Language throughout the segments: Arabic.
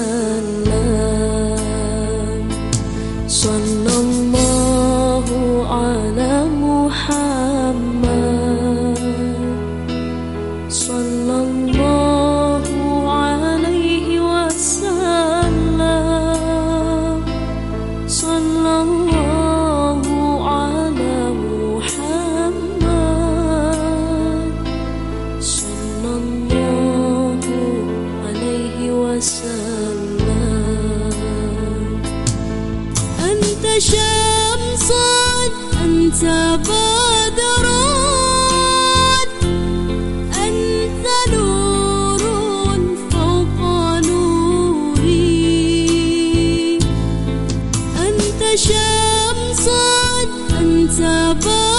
gian nan xuân أنت شمس أنت بدر أنت نور فوق نوري. أنت شمس أنت بدر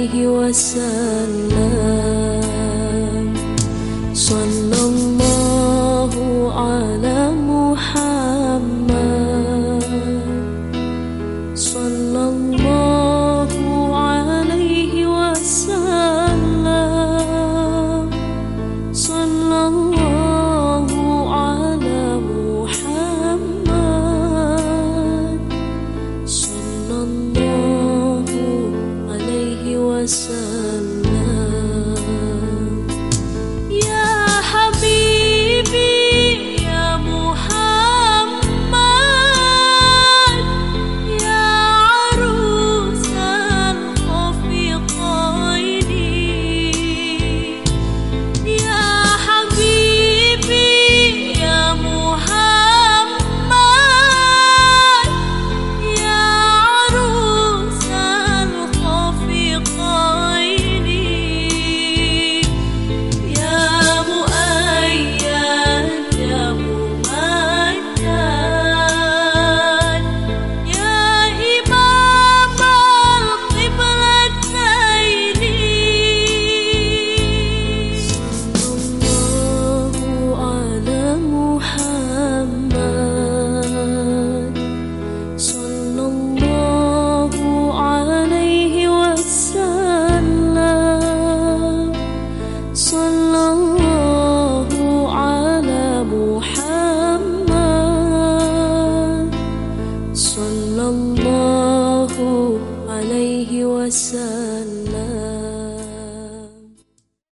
alaihi wasallam sallallahu myself. he was. a.